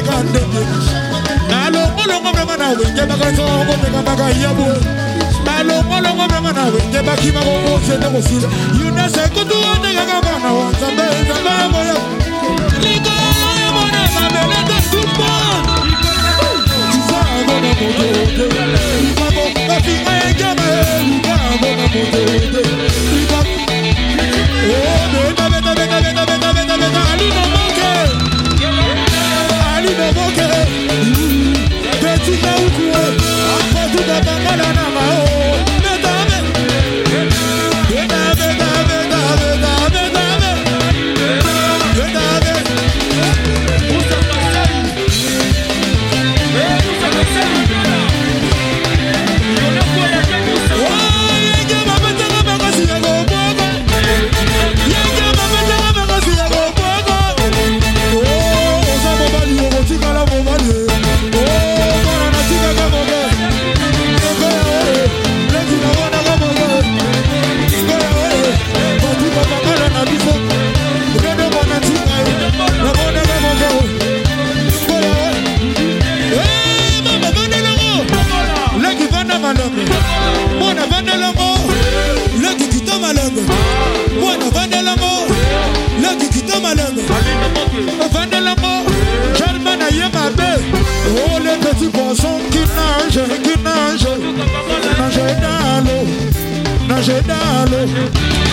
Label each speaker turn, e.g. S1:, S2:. S1: koteka ndenge balongolongo vrema na wenge bakanisaka koteka bakayabu balongolongo vrema na wenge bakimaka kosende kosila yunase kutu otekaka bana wa nzambe nzambe Dirty mm. man bilingue. Enfin de l'amour, tellement d'ailleurs ma belle. Oh les petits poissons qui nagent, qui nagent. nagent dans l'eau, nagent dans l'eau.